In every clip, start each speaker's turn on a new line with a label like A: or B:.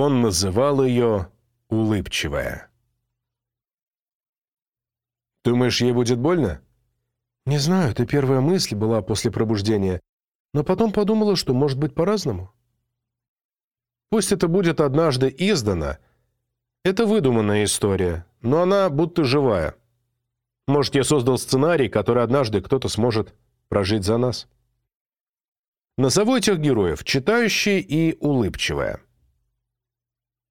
A: Он называл ее «улыбчивая». «Думаешь, ей будет больно?»
B: «Не знаю, это первая мысль была после пробуждения, но потом подумала, что может быть по-разному».
A: «Пусть это будет однажды издано. Это выдуманная история, но она будто живая. Может, я создал сценарий, который однажды кто-то сможет прожить за нас?» Назову этих героев «Читающий» и «Улыбчивая».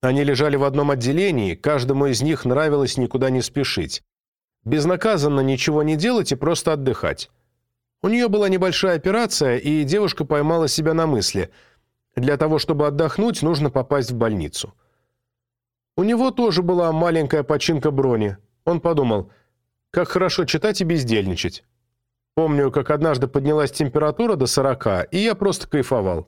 A: Они лежали в одном отделении, каждому из них нравилось никуда не спешить. Безнаказанно ничего не делать и просто отдыхать. У нее была небольшая операция, и девушка поймала себя на мысли. Для того, чтобы отдохнуть, нужно попасть в больницу. У него тоже была маленькая починка брони. Он подумал, как хорошо читать и бездельничать. Помню, как однажды поднялась температура до 40, и я просто кайфовал.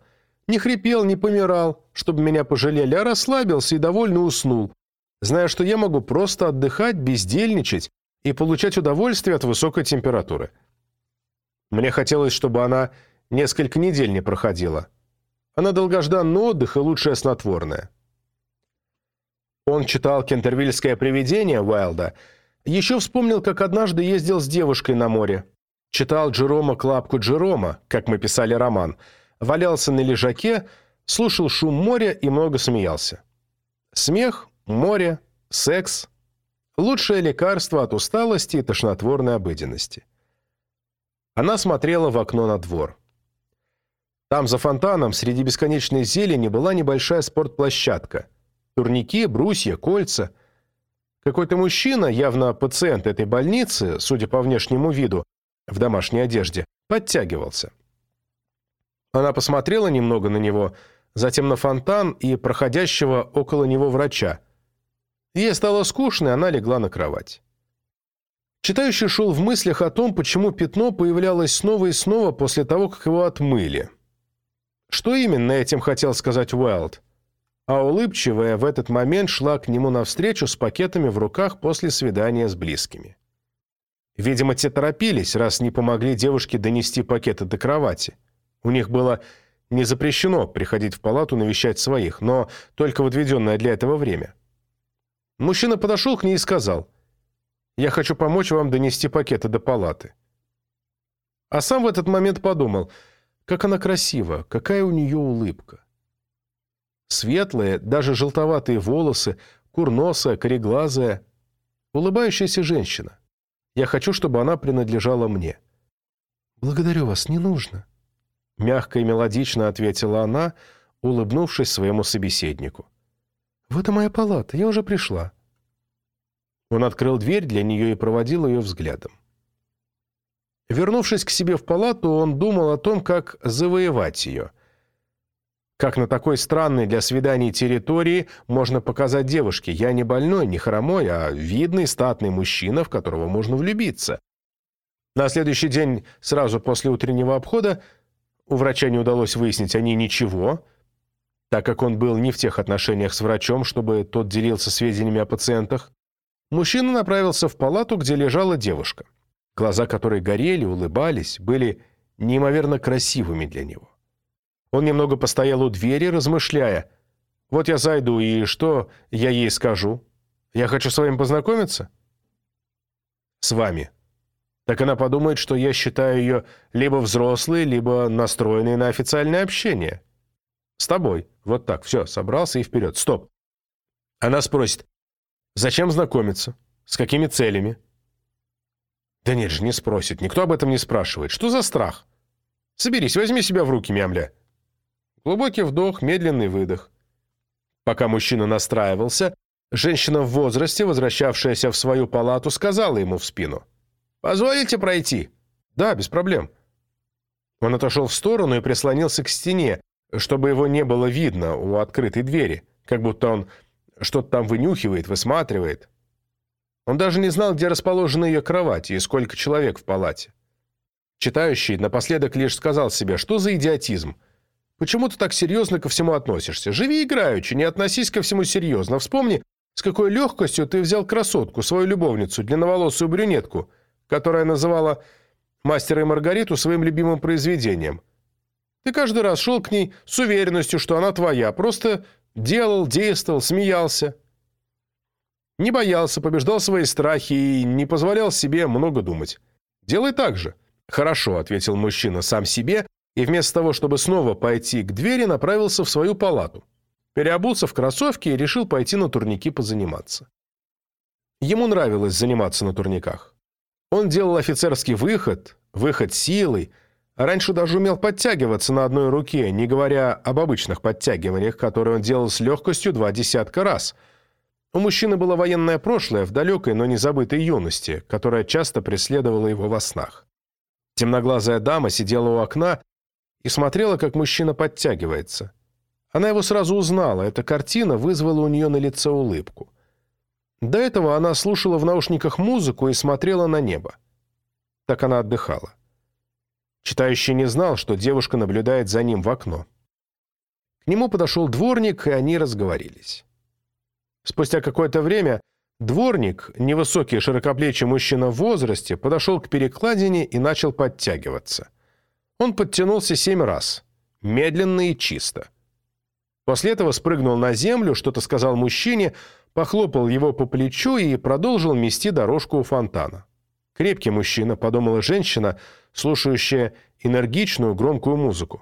A: Не хрипел, не помирал, чтобы меня пожалели, а расслабился и довольно уснул, зная, что я могу просто отдыхать, бездельничать и получать удовольствие от высокой температуры. Мне хотелось, чтобы она несколько недель не проходила. Она долгожданный отдых и лучшее снотворное. Он читал «Кентервильское привидение» Уайлда, еще вспомнил, как однажды ездил с девушкой на море. Читал Джерома Клапку Джерома, как мы писали роман. Валялся на лежаке, слушал шум моря и много смеялся. Смех, море, секс – лучшее лекарство от усталости и тошнотворной обыденности. Она смотрела в окно на двор. Там за фонтаном среди бесконечной зелени была небольшая спортплощадка. Турники, брусья, кольца. Какой-то мужчина, явно пациент этой больницы, судя по внешнему виду, в домашней одежде, подтягивался. Она посмотрела немного на него, затем на фонтан и проходящего около него врача. Ей стало скучно, и она легла на кровать. Читающий шел в мыслях о том, почему пятно появлялось снова и снова после того, как его отмыли. Что именно этим хотел сказать Уайлд? А улыбчивая в этот момент шла к нему навстречу с пакетами в руках после свидания с близкими. Видимо, те торопились, раз не помогли девушке донести пакеты до кровати. У них было не запрещено приходить в палату навещать своих, но только в отведенное для этого время. Мужчина подошел к ней и сказал, «Я хочу помочь вам донести пакеты до палаты». А сам в этот момент подумал, как она красива, какая у нее улыбка. Светлые, даже желтоватые волосы, курносая, кореглазая, улыбающаяся женщина. Я хочу, чтобы она принадлежала мне».
B: «Благодарю вас, не нужно», —
A: мягко и мелодично ответила она, улыбнувшись своему собеседнику.
B: «Вот и моя палата, я уже пришла».
A: Он открыл дверь для нее и проводил ее взглядом. Вернувшись к себе в палату, он думал о том, как завоевать ее — как на такой странной для свиданий территории можно показать девушке, я не больной, не хромой, а видный статный мужчина, в которого можно влюбиться. На следующий день, сразу после утреннего обхода, у врача не удалось выяснить о ней ничего, так как он был не в тех отношениях с врачом, чтобы тот делился сведениями о пациентах. Мужчина направился в палату, где лежала девушка, глаза которой горели, улыбались, были неимоверно красивыми для него. Он немного постоял у двери, размышляя. «Вот я зайду, и что я ей скажу? Я хочу с вами познакомиться?» «С вами». Так она подумает, что я считаю ее либо взрослой, либо настроенной на официальное общение. С тобой. Вот так. Все, собрался и вперед. Стоп. Она спросит, зачем знакомиться? С какими целями? Да нет же, не спросит. Никто об этом не спрашивает. Что за страх? Соберись, возьми себя в руки, мямля. Глубокий вдох, медленный выдох. Пока мужчина настраивался, женщина в возрасте, возвращавшаяся в свою палату, сказала ему в спину. «Позволите пройти?» «Да, без проблем». Он отошел в сторону и прислонился к стене, чтобы его не было видно у открытой двери, как будто он что-то там вынюхивает, высматривает. Он даже не знал, где расположена ее кровать и сколько человек в палате. Читающий напоследок лишь сказал себе, что за идиотизм – Почему ты так серьезно ко всему относишься? Живи играючи, не относись ко всему серьезно. Вспомни, с какой легкостью ты взял красотку, свою любовницу, длинноволосую брюнетку, которая называла «Мастера и Маргариту» своим любимым произведением. Ты каждый раз шел к ней с уверенностью, что она твоя, просто Делал, действовал, смеялся. Не боялся, побеждал свои страхи и не позволял себе много думать. Делай так же. Хорошо, ответил мужчина сам себе и вместо того, чтобы снова пойти к двери, направился в свою палату. Переобулся в кроссовки и решил пойти на турники позаниматься. Ему нравилось заниматься на турниках. Он делал офицерский выход, выход силой, а раньше даже умел подтягиваться на одной руке, не говоря об обычных подтягиваниях, которые он делал с легкостью два десятка раз. У мужчины было военное прошлое в далекой, но не забытой юности, которая часто преследовала его во снах. Темноглазая дама сидела у окна и смотрела, как мужчина подтягивается. Она его сразу узнала, эта картина вызвала у нее на лице улыбку. До этого она слушала в наушниках музыку и смотрела на небо. Так она отдыхала. Читающий не знал, что девушка наблюдает за ним в окно. К нему подошел дворник, и они разговорились. Спустя какое-то время дворник, невысокий широкоплечий мужчина в возрасте, подошел к перекладине и начал подтягиваться. Он подтянулся семь раз, медленно и чисто. После этого спрыгнул на землю, что-то сказал мужчине, похлопал его по плечу и продолжил мести дорожку у фонтана. Крепкий мужчина, подумала женщина, слушающая энергичную громкую музыку.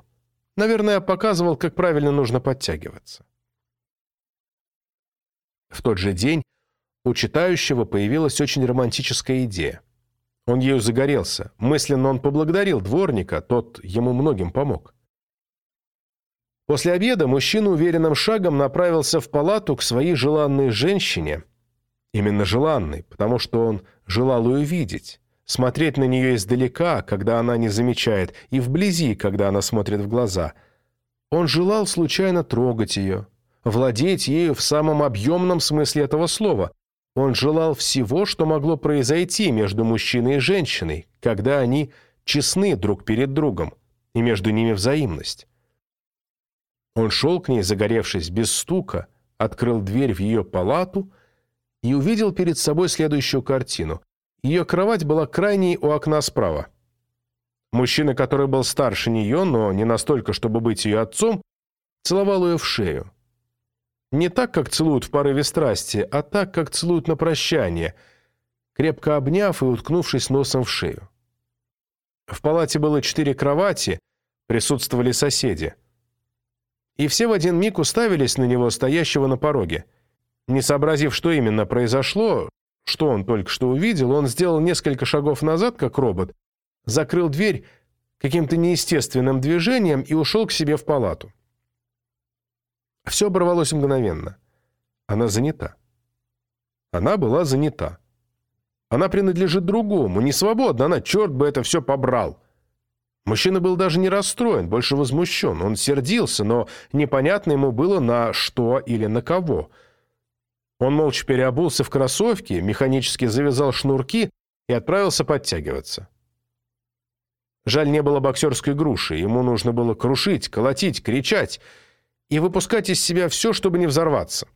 A: Наверное, показывал, как правильно нужно подтягиваться. В тот же день у читающего появилась очень романтическая идея. Он ею загорелся. Мысленно он поблагодарил дворника, тот ему многим помог. После обеда мужчина уверенным шагом направился в палату к своей желанной женщине. Именно желанной, потому что он желал ее видеть. Смотреть на нее издалека, когда она не замечает, и вблизи, когда она смотрит в глаза. Он желал случайно трогать ее, владеть ею в самом объемном смысле этого слова. Он желал всего, что могло произойти между мужчиной и женщиной, когда они честны друг перед другом, и между ними взаимность. Он шел к ней, загоревшись, без стука, открыл дверь в ее палату и увидел перед собой следующую картину. Ее кровать была крайней у окна справа. Мужчина, который был старше нее, но не настолько, чтобы быть ее отцом, целовал ее в шею. Не так, как целуют в порыве страсти, а так, как целуют на прощание, крепко обняв и уткнувшись носом в шею. В палате было четыре кровати, присутствовали соседи и все в один миг уставились на него, стоящего на пороге. Не сообразив, что именно произошло, что он только что увидел, он сделал несколько шагов назад, как робот, закрыл дверь каким-то неестественным движением и ушел к себе в палату. Все оборвалось мгновенно. Она занята. Она была занята. Она принадлежит другому, не свободна, она, черт бы это все побрал. Мужчина был даже не расстроен, больше возмущен. Он сердился, но непонятно ему было на что или на кого. Он молча переобулся в кроссовки, механически завязал шнурки и отправился подтягиваться. Жаль, не было боксерской груши. Ему нужно было крушить, колотить, кричать и выпускать из себя все, чтобы не взорваться.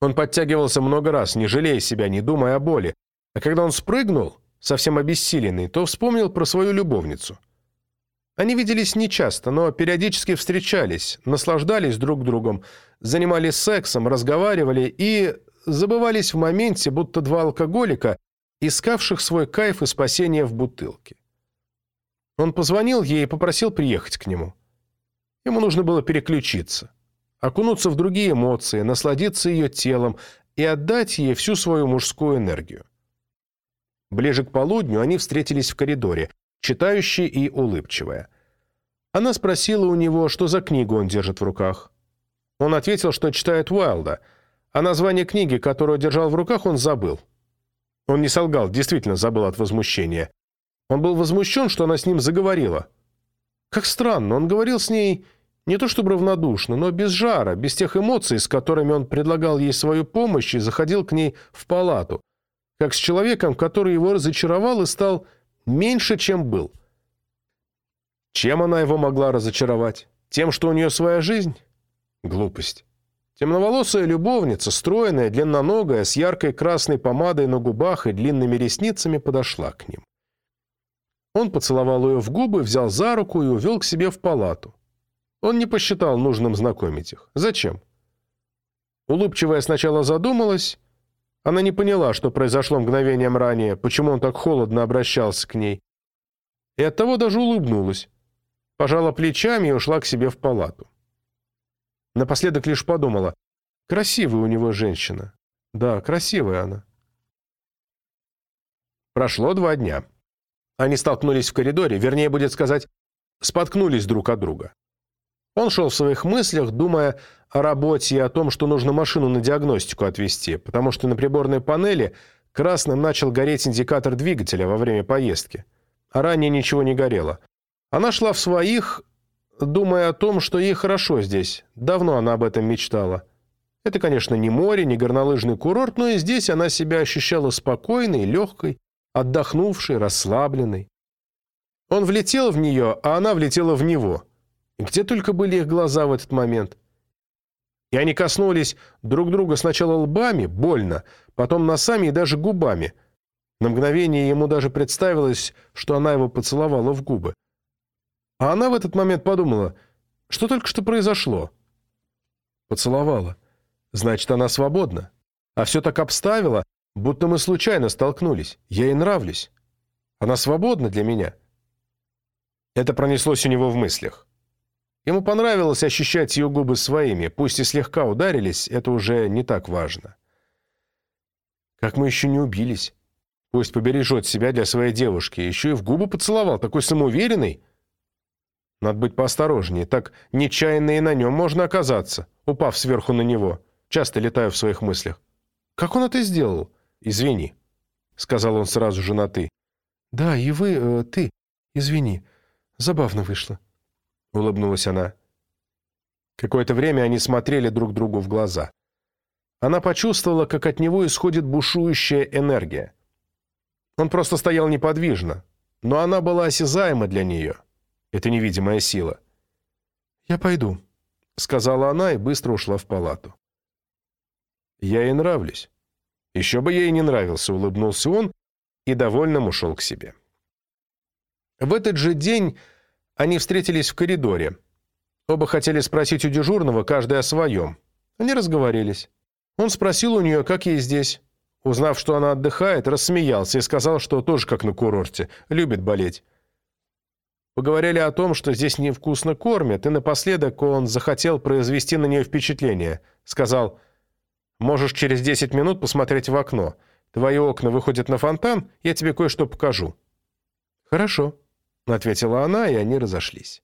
A: Он подтягивался много раз, не жалея себя, не думая о боли. А когда он спрыгнул, совсем обессиленный, то вспомнил про свою любовницу. Они виделись нечасто, но периодически встречались, наслаждались друг другом, занимались сексом, разговаривали и забывались в моменте, будто два алкоголика, искавших свой кайф и спасение в бутылке. Он позвонил ей и попросил приехать к нему. Ему нужно было переключиться, окунуться в другие эмоции, насладиться ее телом и отдать ей всю свою мужскую энергию. Ближе к полудню они встретились в коридоре, читающая и улыбчивая. Она спросила у него, что за книгу он держит в руках. Он ответил, что читает Уайлда, а название книги, которую держал в руках, он забыл. Он не солгал, действительно забыл от возмущения. Он был возмущен, что она с ним заговорила. Как странно, он говорил с ней не то чтобы равнодушно, но без жара, без тех эмоций, с которыми он предлагал ей свою помощь и заходил к ней в палату, как с человеком, который его разочаровал и стал меньше, чем был. Чем она его могла разочаровать? Тем, что у нее своя жизнь? Глупость. Темноволосая любовница, стройная, длинноногая, с яркой красной помадой на губах и длинными ресницами подошла к ним. Он поцеловал ее в губы, взял за руку и увел к себе в палату. Он не посчитал нужным знакомить их. Зачем? Улыбчивая сначала задумалась. Она не поняла, что произошло мгновением ранее, почему он так холодно обращался к ней. И оттого даже улыбнулась. Пожала плечами и ушла к себе в палату. Напоследок лишь подумала, красивая у него женщина. Да, красивая она. Прошло два дня. Они столкнулись в коридоре, вернее, будет сказать, споткнулись друг от друга. Он шел в своих мыслях, думая о работе и о том, что нужно машину на диагностику отвезти, потому что на приборной панели красным начал гореть индикатор двигателя во время поездки, а ранее ничего не горело. Она шла в своих, думая о том, что ей хорошо здесь. Давно она об этом мечтала. Это, конечно, не море, не горнолыжный курорт, но и здесь она себя ощущала спокойной, легкой, отдохнувшей, расслабленной. Он влетел в нее, а она влетела в него. Где только были их глаза в этот момент? И они коснулись друг друга сначала лбами, больно, потом носами и даже губами. На мгновение ему даже представилось, что она его поцеловала в губы. А она в этот момент подумала, что только что произошло. Поцеловала. Значит, она свободна. А все так обставила, будто мы случайно столкнулись. Я ей нравлюсь. Она свободна для меня. Это пронеслось у него в мыслях. Ему понравилось ощущать ее губы своими, пусть и слегка ударились, это уже не так важно. Как мы еще не убились. Пусть побережет себя для своей девушки. Еще и в губы поцеловал, такой самоуверенный. Надо быть поосторожнее, так нечаянно и на нем можно оказаться, упав сверху на него. Часто летаю в своих мыслях. Как он это сделал? Извини, сказал он сразу же на «ты».
B: Да, и вы, э, ты, извини. Забавно вышло. Улыбнулась она.
A: Какое-то время они смотрели друг другу в глаза. Она почувствовала, как от него исходит бушующая энергия. Он просто стоял неподвижно, но она была осязаема для нее. Это невидимая сила.
B: «Я пойду», — сказала она и быстро ушла в палату.
A: «Я ей нравлюсь». Еще бы ей не нравился, улыбнулся он и довольным ушел к себе. В этот же день они встретились в коридоре. Оба хотели спросить у дежурного, каждый о своем. Они разговорились. Он спросил у нее, как ей здесь. Узнав, что она отдыхает, рассмеялся и сказал, что тоже как на курорте, любит болеть. Поговорили о том, что здесь невкусно кормят, и напоследок он захотел произвести на нее впечатление. Сказал, «Можешь через 10 минут посмотреть в окно. Твои окна выходят на фонтан, я тебе кое-что покажу».
B: «Хорошо», — ответила она, и они разошлись.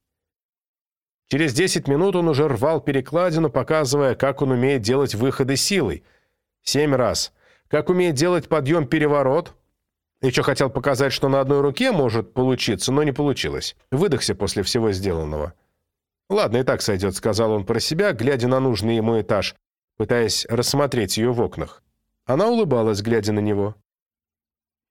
A: Через 10 минут он уже рвал перекладину, показывая, как он умеет делать выходы силой. Семь раз. Как умеет делать подъем-переворот, еще хотел показать, что на одной руке может получиться, но не получилось. Выдохся после всего сделанного. «Ладно, и так сойдет», — сказал он про себя, глядя на нужный ему этаж, пытаясь рассмотреть ее в окнах. Она улыбалась, глядя на него.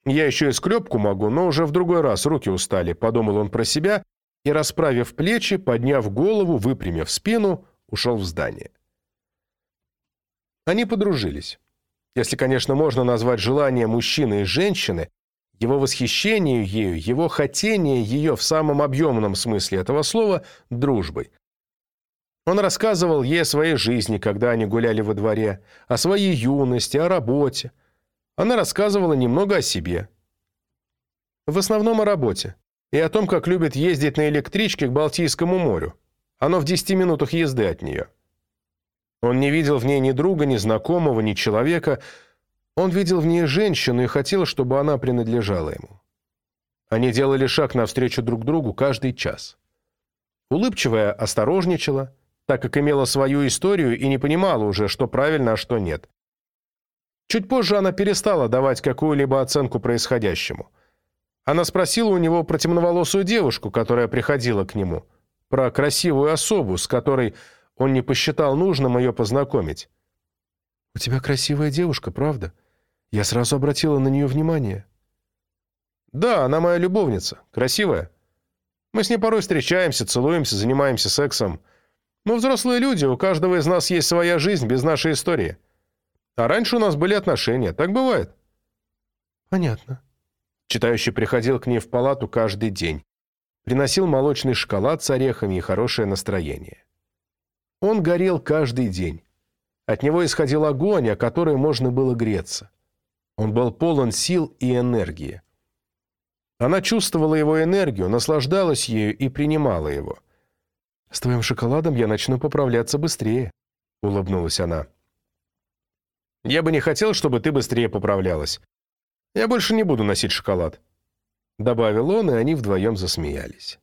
A: «Я еще и склепку могу, но уже в другой раз руки устали», — подумал он про себя и, расправив плечи, подняв голову, выпрямив спину, ушел в здание. Они подружились. Если, конечно, можно назвать желание мужчины и женщины его восхищение ею, его хотение ее в самом объемном смысле этого слова дружбой. Он рассказывал ей о своей жизни, когда они гуляли во дворе, о своей юности, о работе. Она рассказывала немного о себе. В основном о работе и о том, как любит ездить на электричке к Балтийскому морю. Оно в 10 минутах езды от нее. Он не видел в ней ни друга, ни знакомого, ни человека, он видел в ней женщину и хотел, чтобы она принадлежала ему. Они делали шаг навстречу друг другу каждый час. Улыбчивая осторожничала, так как имела свою историю и не понимала уже, что правильно, а что нет. Чуть позже она перестала давать какую-либо оценку происходящему. Она спросила у него про темноволосую девушку, которая приходила к нему, про красивую особу, с которой он не посчитал нужным ее познакомить.
B: «У тебя красивая девушка, правда?» Я сразу обратила на нее внимание.
A: «Да, она моя любовница. Красивая. Мы с ней порой встречаемся, целуемся, занимаемся сексом. Мы взрослые люди, у каждого из нас есть своя жизнь без нашей истории. А раньше у нас были отношения. Так бывает».
B: «Понятно».
A: Читающий приходил к ней в палату каждый день. приносил молочный шоколад с орехами и хорошее настроение. Он горел каждый день. От него исходил огонь, о который можно было греться. Он был полон сил и энергии. Она чувствовала его энергию, наслаждалась ею и принимала его. «С твоим шоколадом я начну поправляться быстрее», — улыбнулась она. «Я бы не хотел, чтобы ты быстрее поправлялась. Я больше не буду носить шоколад», — добавил он, и они вдвоем засмеялись.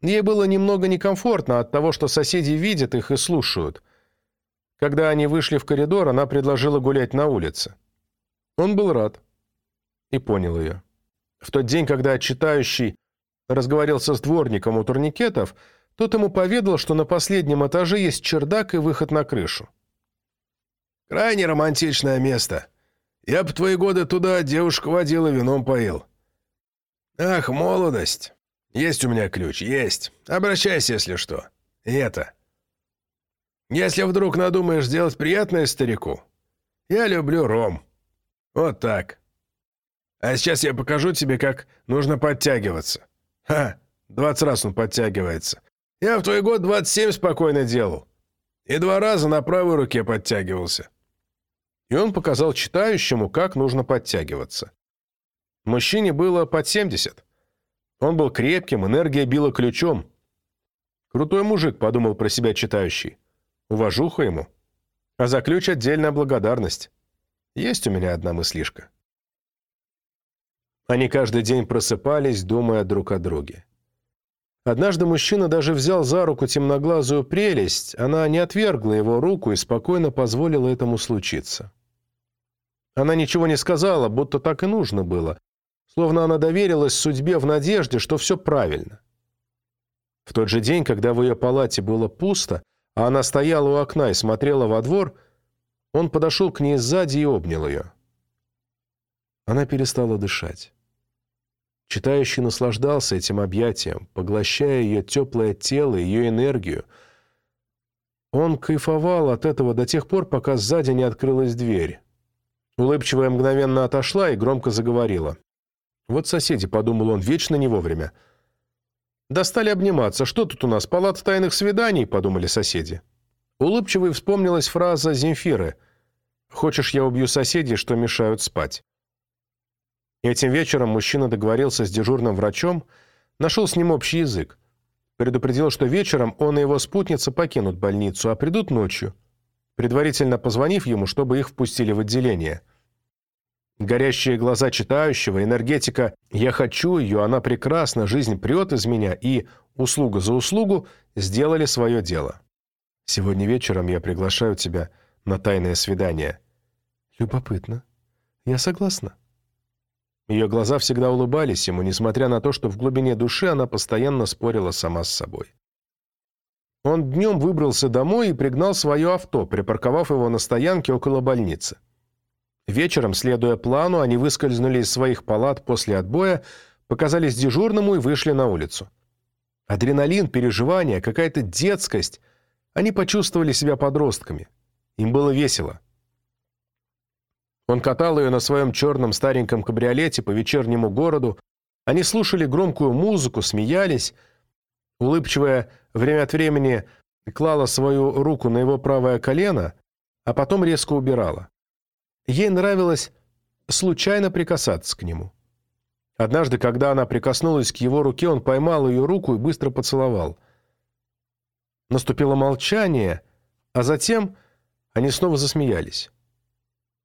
A: Ей было немного некомфортно от того, что соседи видят их и слушают. Когда они вышли в коридор, она предложила гулять на улице. Он был рад и понял ее. В тот день, когда читающий разговаривался с дворником у турникетов, тот ему поведал, что на последнем этаже есть чердак и выход на крышу. «Крайне романтичное место. Я б твои годы туда девушку водил и вином поил». «Ах, молодость! Есть у меня ключ, есть. Обращайся, если что. И это. Если вдруг надумаешь сделать приятное старику, я люблю ром». Вот так. А сейчас я покажу тебе, как нужно подтягиваться. Ха, двадцать раз он подтягивается. Я в твой год 27 спокойно делал. И два раза на правой руке подтягивался. И он показал читающему, как нужно подтягиваться. Мужчине было под 70. Он был крепким, энергия била ключом. Крутой мужик, подумал про себя читающий. Уважуха ему. А за ключ отдельная благодарность. Есть у меня одна мыслишка. Они каждый день просыпались, думая друг о друге. Однажды мужчина даже взял за руку темноглазую прелесть, она не отвергла его руку и спокойно позволила этому случиться. Она ничего не сказала, будто так и нужно было, словно она доверилась судьбе в надежде, что все правильно. В тот же день, когда в ее палате было пусто, а она стояла у окна и смотрела во двор, он подошел к ней сзади и обнял ее. Она перестала дышать. Читающий наслаждался этим объятием, поглощая ее теплое тело, ее энергию. Он кайфовал от этого до тех пор, пока сзади не открылась дверь. Улыбчивая мгновенно отошла и громко заговорила. «Вот соседи», — подумал он, — «вечно не вовремя». «Достали обниматься. Что тут у нас, палата тайных свиданий?» — подумали соседи. Улыбчивой вспомнилась фраза Земфиры «Хочешь, я убью соседей, что мешают спать?» Этим вечером мужчина договорился с дежурным врачом, нашел с ним общий язык. Предупредил, что вечером он и его спутница покинут больницу, а придут ночью, предварительно позвонив ему, чтобы их впустили в отделение. Горящие глаза читающего, энергетика «я хочу ее, она прекрасна, жизнь прет из меня» и «услуга за услугу» сделали свое дело. Сегодня вечером я приглашаю тебя на тайное свидание». «Любопытно. Я согласна». Ее глаза всегда улыбались ему, несмотря на то, что в глубине души она постоянно спорила сама с собой. Он днем выбрался домой и пригнал свое авто, припарковав его на стоянке около больницы. Вечером, следуя плану, они выскользнули из своих палат после отбоя, показались дежурному и вышли на улицу. Адреналин, переживания, какая-то детскость они почувствовали себя подростками. Им было весело. Он катал ее на своем черном стареньком кабриолете по вечернему городу. Они слушали громкую музыку, смеялись. Улыбчивая время от времени клала свою руку на его правое колено, а потом резко убирала. Ей нравилось случайно прикасаться к нему. Однажды, когда она прикоснулась к его руке, он поймал ее руку и быстро поцеловал. Наступило молчание, а затем они снова засмеялись.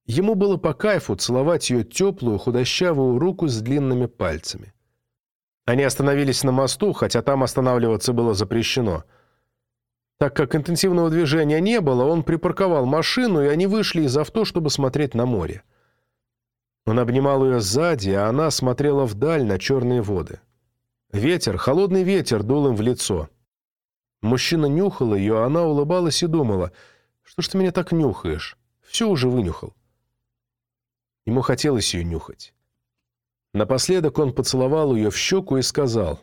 A: Ему было по кайфу целовать ее теплую, худощавую руку с длинными пальцами. Они остановились на мосту, хотя там останавливаться было запрещено. Так как интенсивного движения не было, он припарковал машину, и они вышли из авто, чтобы смотреть на море. Он обнимал ее сзади, а она смотрела вдаль на черные воды. Ветер, холодный ветер дул им в лицо. Мужчина нюхал ее, а она улыбалась и думала, что ж ты меня так нюхаешь? Все уже вынюхал. Ему хотелось ее нюхать. Напоследок он поцеловал ее в щеку и сказал,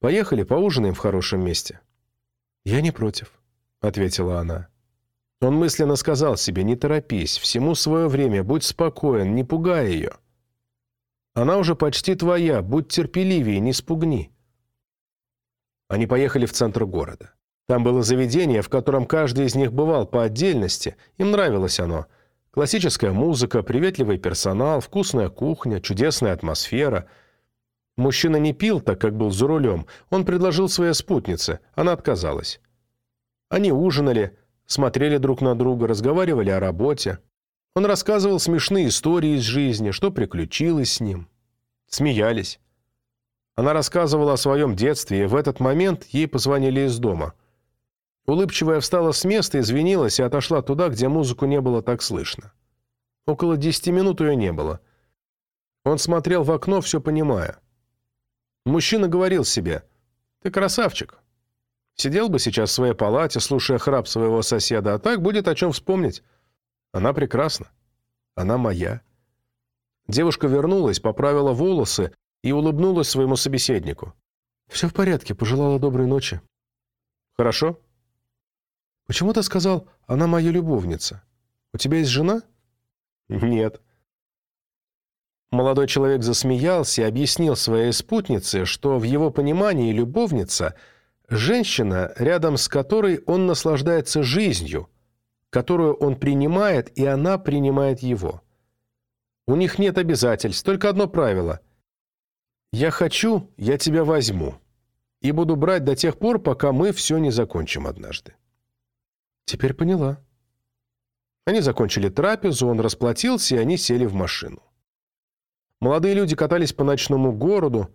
A: «Поехали, поужинаем в хорошем месте». «Я не против», — ответила она. Он мысленно сказал себе, «Не торопись, всему свое время, будь спокоен, не пугай ее». «Она уже почти твоя, будь терпеливее, не спугни». Они поехали в центр города. Там было заведение, в котором каждый из них бывал по отдельности. Им нравилось оно. Классическая музыка, приветливый персонал, вкусная кухня, чудесная атмосфера. Мужчина не пил, так как был за рулем. Он предложил своей спутнице. Она отказалась. Они ужинали, смотрели друг на друга, разговаривали о работе. Он рассказывал смешные истории из жизни, что приключилось с ним. Смеялись. Она рассказывала о своем детстве, и в этот момент ей позвонили из дома. Улыбчивая встала с места, извинилась и отошла туда, где музыку не было так слышно. Около десяти минут ее не было. Он смотрел в окно, все понимая. Мужчина говорил себе, «Ты красавчик. Сидел бы сейчас в своей палате, слушая храп своего соседа, а так будет о чем вспомнить. Она прекрасна. Она моя». Девушка вернулась, поправила волосы и улыбнулась своему собеседнику. «Все в порядке, пожелала доброй ночи». «Хорошо», Почему ты сказал, она моя любовница? У тебя есть жена? Нет. Молодой человек засмеялся и объяснил своей спутнице, что в его понимании любовница – женщина, рядом с которой он наслаждается жизнью, которую он принимает, и она принимает его. У них нет обязательств, только одно правило. «Я хочу, я тебя возьму, и буду брать до тех пор, пока мы все не закончим однажды». Теперь поняла. Они закончили трапезу, он расплатился, и они сели в машину. Молодые люди катались по ночному городу.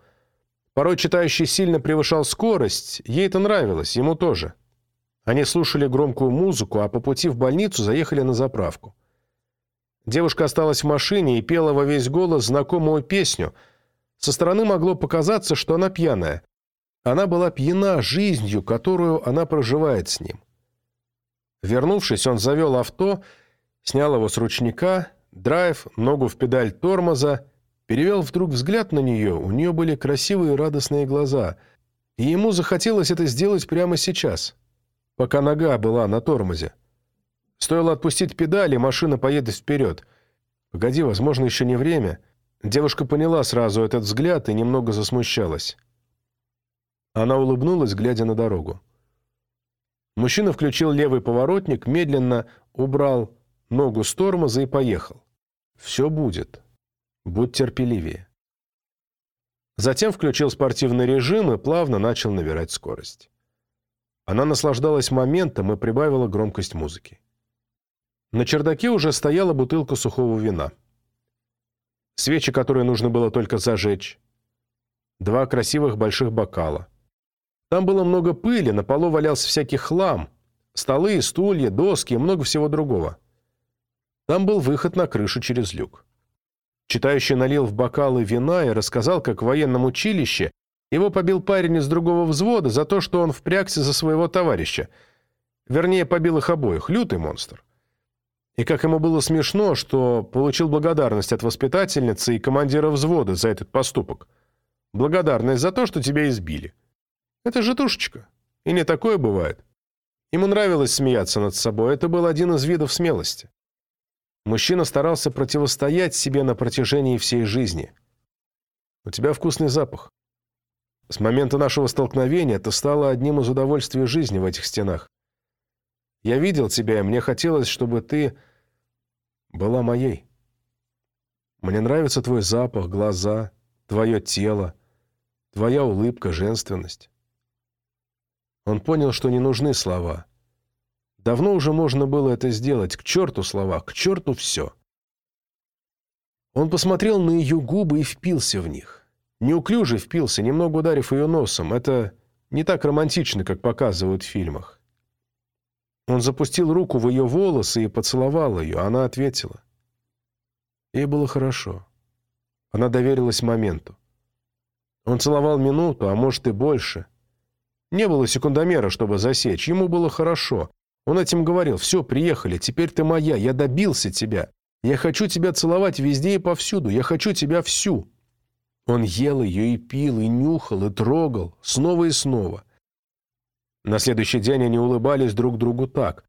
A: Порой читающий сильно превышал скорость. Ей это нравилось, ему тоже. Они слушали громкую музыку, а по пути в больницу заехали на заправку. Девушка осталась в машине и пела во весь голос знакомую песню. Со стороны могло показаться, что она пьяная. Она была пьяна жизнью, которую она проживает с ним. Вернувшись, он завел авто, снял его с ручника, драйв, ногу в педаль тормоза, перевел вдруг взгляд на нее, у нее были красивые радостные глаза, и ему захотелось это сделать прямо сейчас, пока нога была на тормозе. Стоило отпустить педали, машина поедет вперед. Погоди, возможно, еще не время. Девушка поняла сразу этот взгляд и немного засмущалась. Она улыбнулась, глядя на дорогу. Мужчина включил левый поворотник, медленно убрал ногу с тормоза и поехал. «Все будет. Будь терпеливее». Затем включил спортивный режим и плавно начал набирать скорость. Она наслаждалась моментом и прибавила громкость музыки. На чердаке уже стояла бутылка сухого вина. Свечи, которые нужно было только зажечь. Два красивых больших бокала. Там было много пыли, на полу валялся всякий хлам. Столы, стулья, доски и много всего другого. Там был выход на крышу через люк. Читающий налил в бокалы вина и рассказал, как в военном училище его побил парень из другого взвода за то, что он впрягся за своего товарища. Вернее, побил их обоих. Лютый монстр. И как ему было смешно, что получил благодарность от воспитательницы и командира взвода за этот поступок. Благодарность за то, что тебя избили. Это же тушечка. И не такое бывает. Ему нравилось смеяться над собой. Это был один из видов смелости. Мужчина старался противостоять себе на протяжении всей жизни. У тебя вкусный запах. С момента нашего столкновения это стало одним из удовольствий жизни в этих стенах. Я видел тебя, и мне хотелось, чтобы ты была моей. Мне нравится твой запах, глаза, твое тело, твоя улыбка, женственность. Он понял, что не нужны слова. Давно уже можно было это сделать. К черту слова, к черту все. Он посмотрел на ее губы и впился в них. Неуклюже впился, немного ударив ее носом. Это не так романтично, как показывают в фильмах. Он запустил руку в ее волосы и поцеловал ее. Она ответила. Ей было хорошо. Она доверилась моменту. Он целовал минуту, а может и больше — не было секундомера, чтобы засечь. Ему было хорошо. Он этим говорил. «Все, приехали. Теперь ты моя. Я добился тебя. Я хочу тебя целовать везде и повсюду. Я хочу тебя всю». Он ел ее и пил, и нюхал, и трогал. Снова и снова. На следующий день они улыбались друг другу так.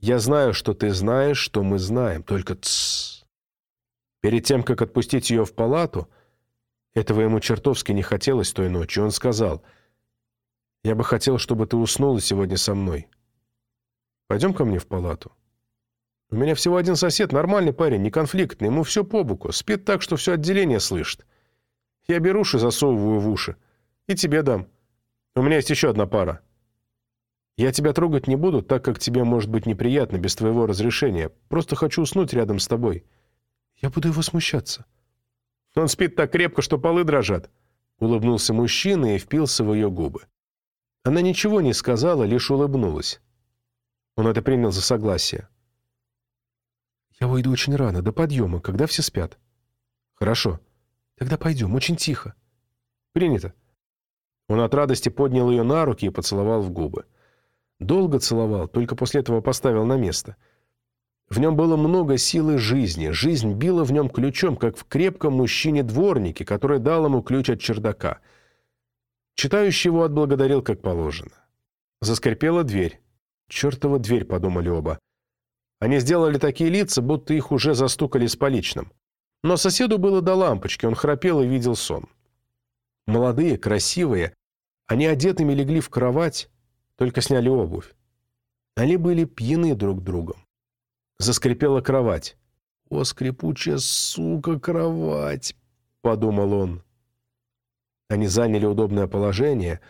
A: «Я знаю, что ты знаешь, что мы знаем. Только тссс». Перед тем, как отпустить ее в палату, этого ему чертовски не хотелось той ночью, он сказал – Я бы хотел, чтобы ты уснула сегодня со мной. Пойдем ко мне в палату. У меня всего один сосед, нормальный парень, не конфликтный, ему все по боку, спит так, что все отделение слышит. Я беруши засовываю в уши. И тебе дам. У меня есть еще одна пара. Я тебя трогать не буду, так как тебе может быть неприятно без твоего разрешения. Просто хочу уснуть рядом с тобой.
B: Я буду его смущаться.
A: Он спит так крепко, что полы дрожат. Улыбнулся мужчина и впился в ее губы. Она ничего не сказала, лишь улыбнулась. Он это принял за согласие.
B: «Я уйду очень рано, до подъема, когда все спят».
A: «Хорошо.
B: Тогда пойдем, очень тихо».
A: «Принято». Он от радости поднял ее на руки и поцеловал в губы. Долго целовал, только после этого поставил на место. В нем было много силы жизни. Жизнь била в нем ключом, как в крепком мужчине-дворнике, который дал ему ключ от чердака. Читающий его отблагодарил, как положено. Заскрипела дверь. «Чертова дверь», — подумали оба. Они сделали такие лица, будто их уже застукали с поличным. Но соседу было до лампочки, он храпел и видел сон. Молодые, красивые, они одетыми легли в кровать, только сняли обувь. Они были пьяны друг другом. Заскрипела кровать. «О, скрипучая сука, кровать!» — подумал он. Они заняли удобное положение.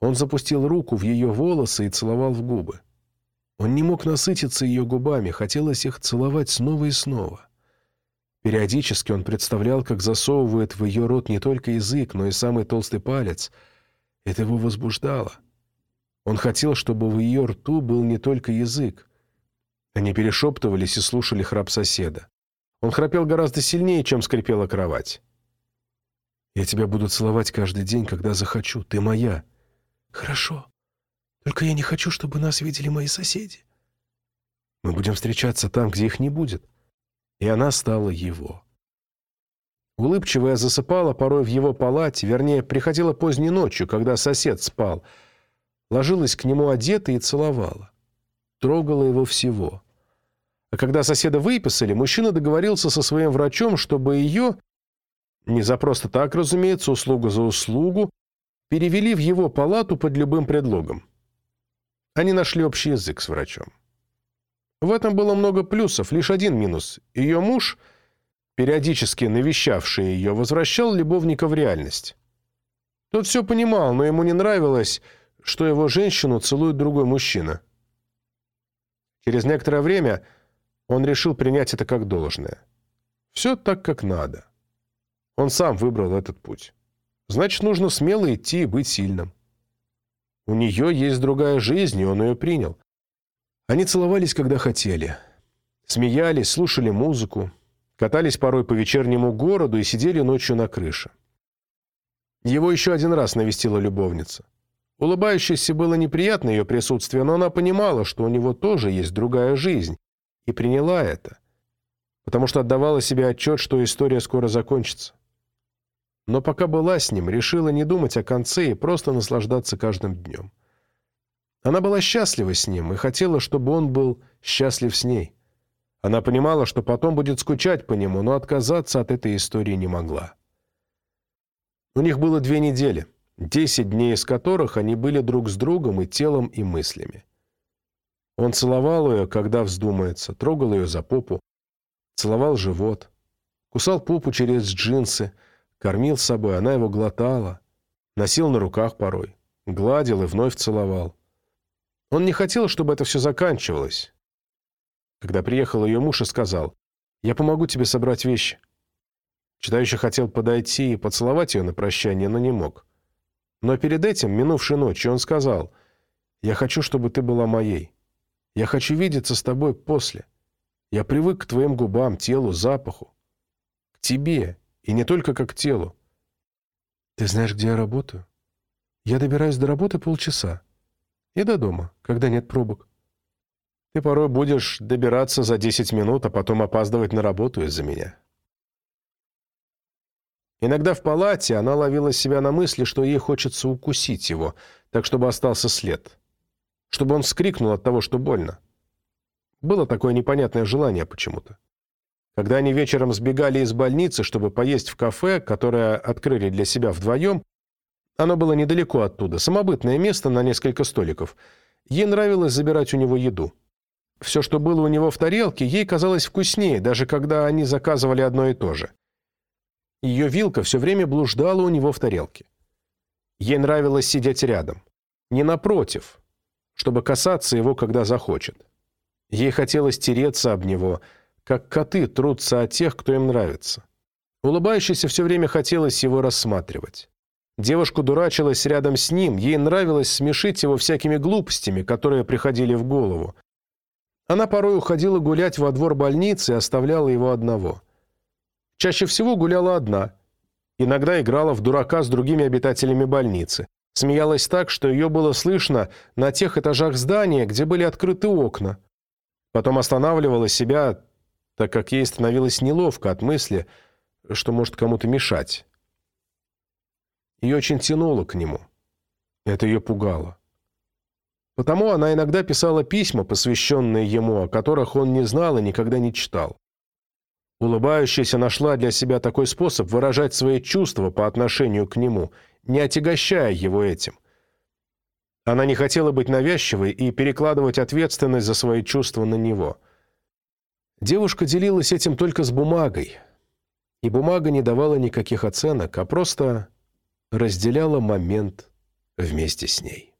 A: Он запустил руку в ее волосы и целовал в губы. Он не мог насытиться ее губами, хотелось их целовать снова и снова. Периодически он представлял, как засовывает в ее рот не только язык, но и самый толстый палец. Это его возбуждало. Он хотел, чтобы в ее рту был не только язык. Они перешептывались и слушали храп соседа. Он храпел гораздо сильнее, чем скрипела кровать. «Я тебя буду целовать каждый день, когда захочу. Ты моя».
B: «Хорошо. Только я не хочу, чтобы нас видели мои соседи».
A: «Мы будем встречаться там, где их не будет». И она стала его. Улыбчивая засыпала порой в его палате, вернее, приходила поздней ночью, когда сосед спал — ложилась к нему одета и целовала. Трогала его всего. А когда соседа выписали, мужчина договорился со своим врачом, чтобы ее, не за просто так, разумеется, услугу за услугу, перевели в его палату под любым предлогом. Они нашли общий язык с врачом. В этом было много плюсов, лишь один минус. Ее муж, периодически навещавший ее, возвращал любовника в реальность. Тот все понимал, но ему не нравилось что его женщину целует другой мужчина. Через некоторое время он решил принять это как должное. Все так, как надо. Он сам выбрал этот путь. Значит, нужно смело идти и быть сильным. У нее есть другая жизнь, и он ее принял. Они целовались, когда хотели. Смеялись, слушали музыку, катались порой по вечернему городу и сидели ночью на крыше. Его еще один раз навестила любовница. Улыбающейся было неприятно ее присутствие, но она понимала, что у него тоже есть другая жизнь, и приняла это, потому что отдавала себе отчет, что история скоро закончится. Но пока была с ним, решила не думать о конце и просто наслаждаться каждым днем. Она была счастлива с ним и хотела, чтобы он был счастлив с ней. Она понимала, что потом будет скучать по нему, но отказаться от этой истории не могла. У них было две недели — Десять дней из которых они были друг с другом и телом, и мыслями. Он целовал ее, когда вздумается, трогал ее за попу, целовал живот, кусал попу через джинсы, кормил собой, она его глотала, носил на руках порой, гладил и вновь целовал. Он не хотел, чтобы это все заканчивалось. Когда приехал ее муж и сказал, «Я помогу тебе собрать вещи». Читающий хотел подойти и поцеловать ее на прощание, но не мог. Но перед этим, минувшей ночью, он сказал, «Я хочу, чтобы ты была моей. Я хочу видеться с тобой после. Я привык к твоим губам, телу, запаху. К тебе, и не только как телу.
B: Ты знаешь, где я работаю? Я добираюсь до работы полчаса. И до дома, когда нет пробок.
A: Ты порой будешь добираться за 10 минут, а потом опаздывать на работу из-за меня. Иногда в палате она ловила себя на мысли, что ей хочется укусить его, так чтобы остался след. Чтобы он вскрикнул от того, что больно. Было такое непонятное желание почему-то. Когда они вечером сбегали из больницы, чтобы поесть в кафе, которое открыли для себя вдвоем, Оно было недалеко оттуда, самобытное место на несколько столиков. Ей нравилось забирать у него еду. Все, что было у него в тарелке, ей казалось вкуснее, даже когда они заказывали одно и то же. Ее вилка все время блуждала у него в тарелке. Ей нравилось сидеть рядом. Не напротив, чтобы касаться его, когда захочет. Ей хотелось тереться об него, как коты трутся о тех, кто им нравится. Улыбающейся все время хотелось его рассматривать. Девушка дурачилась рядом с ним, ей нравилось смешить его всякими глупостями, которые приходили в голову. Она порой уходила гулять во двор больницы и оставляла его одного. Чаще всего гуляла одна. Иногда играла в дурака с другими обитателями больницы. Смеялась так, что ее было слышно на тех этажах здания, где были открыты окна. Потом останавливала себя, так как ей становилось неловко от мысли, что может кому-то мешать. Ее очень тянуло к нему. Это ее пугало. Потому она иногда писала письма, посвященные ему, о которых он не знал и никогда не читал. Улыбающаяся нашла для себя такой способ выражать свои чувства по отношению к нему, не отягощая его этим. Она не хотела быть навязчивой и перекладывать ответственность за свои чувства на него. Девушка делилась этим только с бумагой, и бумага не давала никаких оценок, а просто разделяла момент вместе с ней.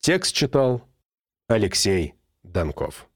A: Текст читал Алексей Донков.